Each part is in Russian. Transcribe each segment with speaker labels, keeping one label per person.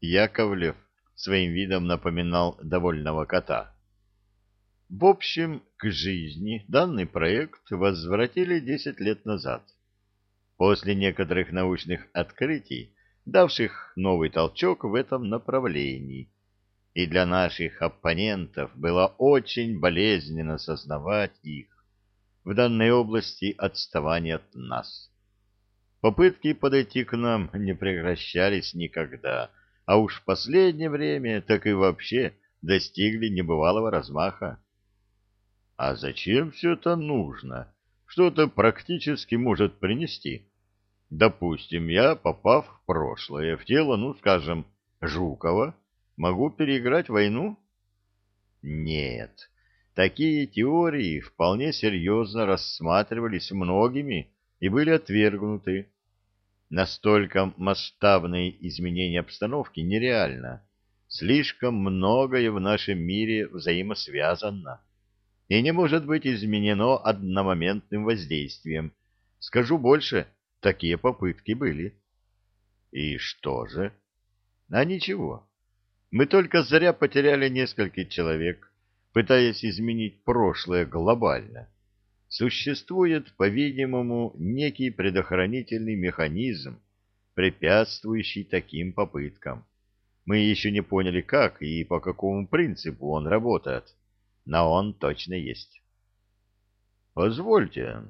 Speaker 1: Яковлев своим видом напоминал довольного кота. В общем, к жизни данный проект возвратили 10 лет назад. После некоторых научных открытий, давших новый толчок в этом направлении. И для наших оппонентов было очень болезненно сознавать их в данной области отставания от нас. Попытки подойти к нам не прекращались никогда, а уж в последнее время так и вообще достигли небывалого размаха. А зачем все это нужно? Что это практически может принести? Допустим, я, попав в прошлое, в тело, ну, скажем, Жукова, могу переиграть войну? Нет, такие теории вполне серьезно рассматривались многими и были отвергнуты. Настолько масштабные изменения обстановки нереально. Слишком многое в нашем мире взаимосвязано и не может быть изменено одномоментным воздействием. Скажу больше, такие попытки были. И что же? А ничего. Мы только зря потеряли несколько человек, пытаясь изменить прошлое глобально существует, по-видимому, некий предохранительный механизм, препятствующий таким попыткам. Мы еще не поняли, как и по какому принципу он работает, но он точно есть. Позвольте,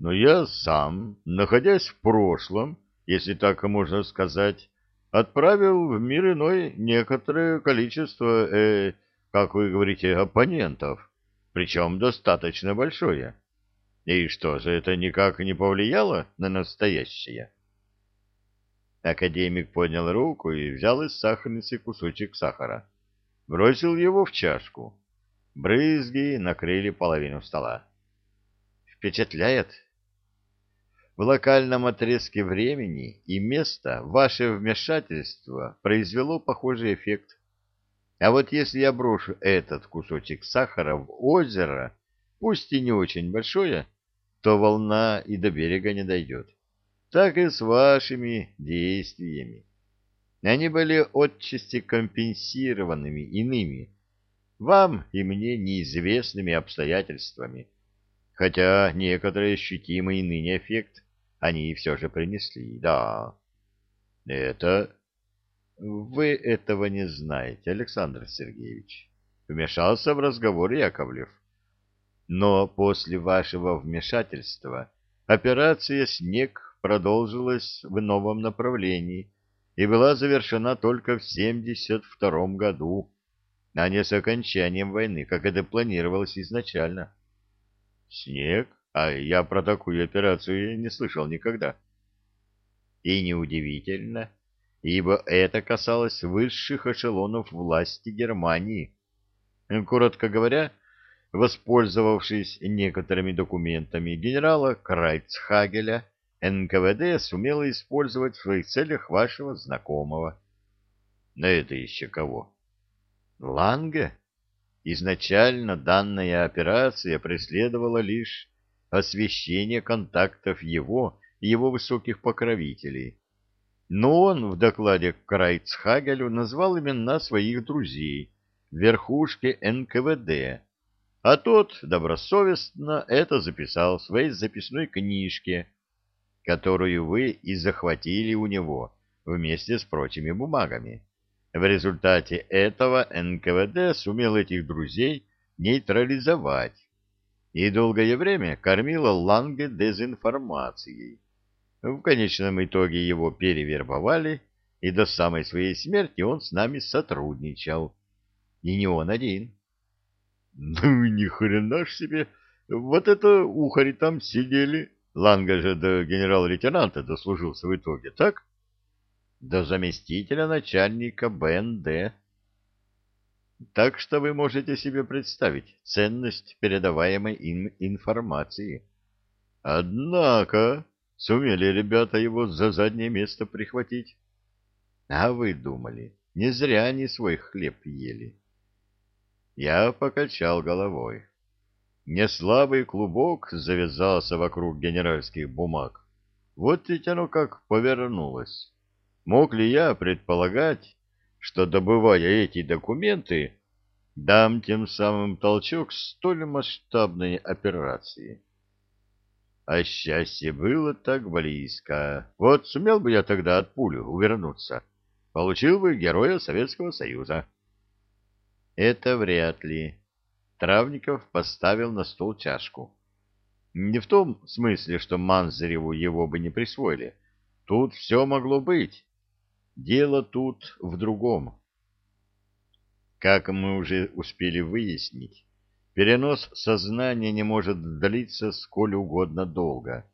Speaker 1: но я сам, находясь в прошлом, если так можно сказать, отправил в мир иной некоторое количество, э, как вы говорите, оппонентов, причем достаточно большое. И что же, это никак не повлияло на настоящее? Академик поднял руку и взял из сахарницы кусочек сахара. Бросил его в чашку. Брызги накрыли половину стола. Впечатляет? В локальном отрезке времени и места ваше вмешательство произвело похожий эффект. А вот если я брошу этот кусочек сахара в озеро, пусть и не очень большое, то волна и до берега не дойдет. Так и с вашими действиями. Они были отчасти компенсированными иными, вам и мне неизвестными обстоятельствами, хотя некоторый ощутимый ныне эффект они все же принесли, да. Это... Вы этого не знаете, Александр Сергеевич. Вмешался в разговор Яковлев. Но после вашего вмешательства операция «Снег» продолжилась в новом направлении и была завершена только в 1972 году, а не с окончанием войны, как это планировалось изначально. «Снег? А я про такую операцию не слышал никогда». И неудивительно, ибо это касалось высших эшелонов власти Германии. Коротко говоря, Воспользовавшись некоторыми документами генерала Крайцхагеля, НКВД сумела использовать в своих целях вашего знакомого. Но это еще кого? Ланге? Изначально данная операция преследовала лишь освещение контактов его и его высоких покровителей. Но он в докладе Крайцхагелю назвал имена своих друзей, верхушки НКВД, а тот добросовестно это записал в своей записной книжке, которую вы и захватили у него вместе с прочими бумагами. В результате этого НКВД сумел этих друзей нейтрализовать и долгое время кормила Ланге дезинформацией. В конечном итоге его перевербовали, и до самой своей смерти он с нами сотрудничал. И не он один. Ну, ни хрена ж себе. Вот это ухари там сидели. Ланга же до генерал-лейтенанта дослужился в итоге, так? До заместителя начальника БНД. Так что вы можете себе представить ценность передаваемой им информации. Однако сумели ребята его за заднее место прихватить. А вы думали, не зря они свой хлеб ели. Я покачал головой. Неслабый клубок завязался вокруг генеральских бумаг. Вот ведь оно как повернулось. Мог ли я предполагать, что, добывая эти документы, дам тем самым толчок столь масштабной операции. А счастье было так близко. Вот сумел бы я тогда от пулю увернуться, получил бы Героя Советского Союза. Это вряд ли. Травников поставил на стол чашку. Не в том смысле, что Манзареву его бы не присвоили. Тут все могло быть. Дело тут в другом. Как мы уже успели выяснить, Перенос сознания не может длиться сколь угодно долго.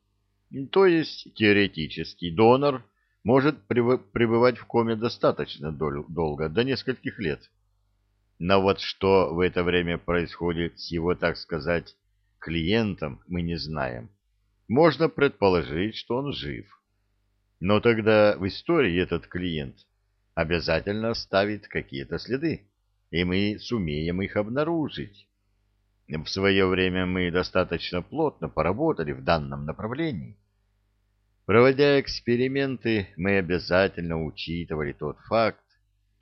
Speaker 1: То есть, теоретически, донор может пребывать в коме достаточно долго, до нескольких лет. Но вот что в это время происходит с его, так сказать, клиентом, мы не знаем. Можно предположить, что он жив. Но тогда в истории этот клиент обязательно оставит какие-то следы, и мы сумеем их обнаружить. В свое время мы достаточно плотно поработали в данном направлении. Проводя эксперименты, мы обязательно учитывали тот факт,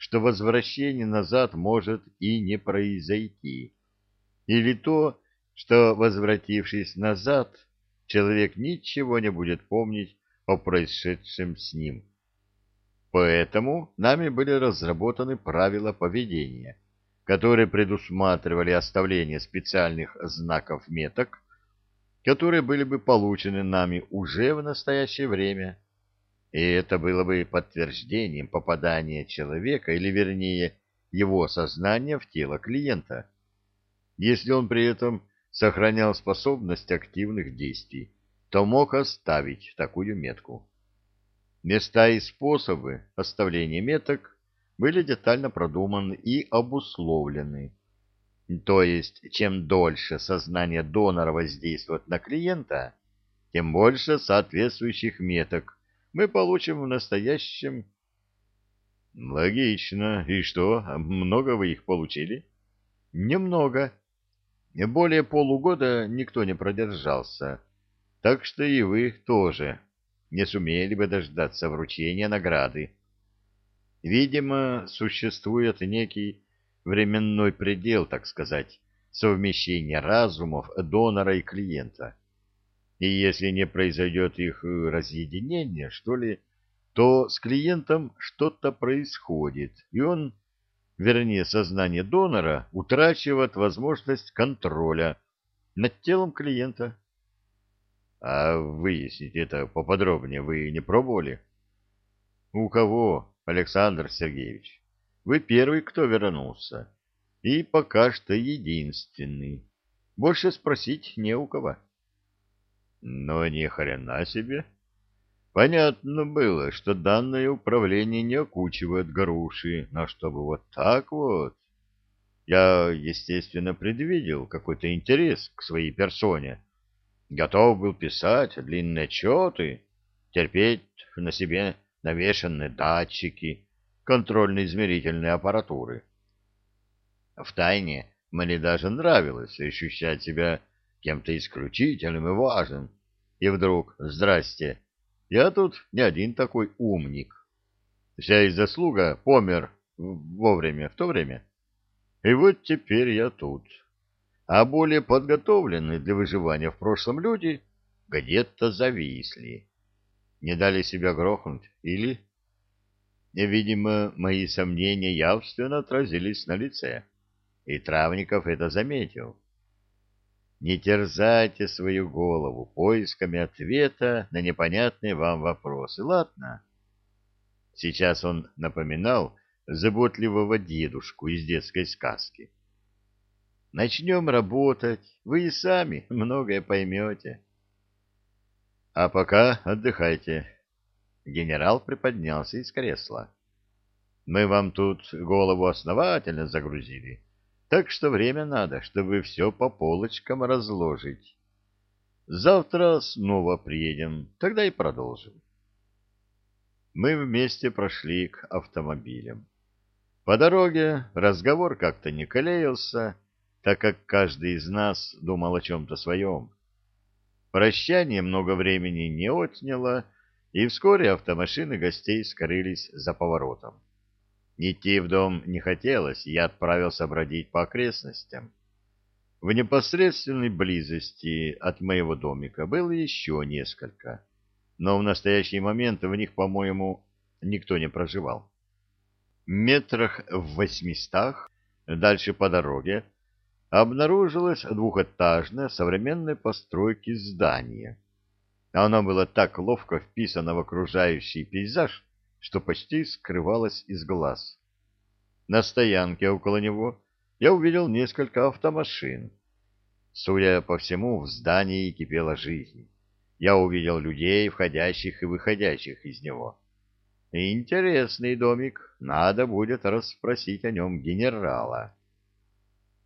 Speaker 1: что возвращение назад может и не произойти. Или то, что, возвратившись назад, человек ничего не будет помнить о происшедшем с ним. Поэтому нами были разработаны правила поведения – которые предусматривали оставление специальных знаков меток, которые были бы получены нами уже в настоящее время. И это было бы подтверждением попадания человека, или вернее его сознания в тело клиента, если он при этом сохранял способность активных действий, то мог оставить такую метку. Места и способы оставления меток были детально продуманы и обусловлены. То есть, чем дольше сознание донора воздействует на клиента, тем больше соответствующих меток мы получим в настоящем. Логично. И что, много вы их получили? Немного. Более полугода никто не продержался. Так что и вы тоже не сумели бы дождаться вручения награды. Видимо, существует некий временной предел, так сказать, совмещения разумов донора и клиента. И если не произойдет их разъединение, что ли, то с клиентом что-то происходит, и он, вернее, сознание донора, утрачивает возможность контроля над телом клиента. А выяснить это поподробнее вы не пробовали? У кого? Александр Сергеевич, вы первый, кто вернулся, и пока что единственный. Больше спросить не у кого. Но ни хрена себе. Понятно было, что данное управление не окучивает груши, но чтобы вот так вот... Я, естественно, предвидел какой-то интерес к своей персоне. Готов был писать длинные отчеты, терпеть на себе навешаны датчики, контрольно-измерительные аппаратуры. В тайне мне даже нравилось ощущать себя кем-то исключительным и важным. И вдруг, здрасте, я тут не один такой умник. Вся их заслуга помер вовремя, в то время. И вот теперь я тут. А более подготовленные для выживания в прошлом люди где-то зависли не дали себя грохнуть, или... Видимо, мои сомнения явственно отразились на лице, и Травников это заметил. Не терзайте свою голову поисками ответа на непонятные вам вопросы, ладно? Сейчас он напоминал заботливого дедушку из детской сказки. Начнем работать, вы и сами многое поймете. А пока отдыхайте. Генерал приподнялся из кресла. Мы вам тут голову основательно загрузили, так что время надо, чтобы все по полочкам разложить. Завтра снова приедем, тогда и продолжим. Мы вместе прошли к автомобилям. По дороге разговор как-то не клеился, так как каждый из нас думал о чем-то своем. Прощание много времени не отняло, и вскоре автомашины гостей скрылись за поворотом. Идти в дом не хотелось, я отправился бродить по окрестностям. В непосредственной близости от моего домика было еще несколько, но в настоящий момент в них, по-моему, никто не проживал. Метрах в восьмистах дальше по дороге обнаружилось двухэтажное современной постройки здание. Оно было так ловко вписано в окружающий пейзаж, что почти скрывалось из глаз. На стоянке около него я увидел несколько автомашин. Судя по всему, в здании кипела жизнь. Я увидел людей, входящих и выходящих из него. Интересный домик, надо будет расспросить о нем генерала.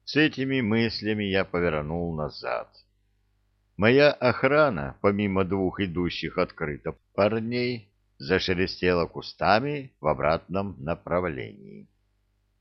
Speaker 1: С этими мыслями я повернул назад. Моя охрана, помимо двух идущих открыто парней, зашелестела кустами в обратном направлении.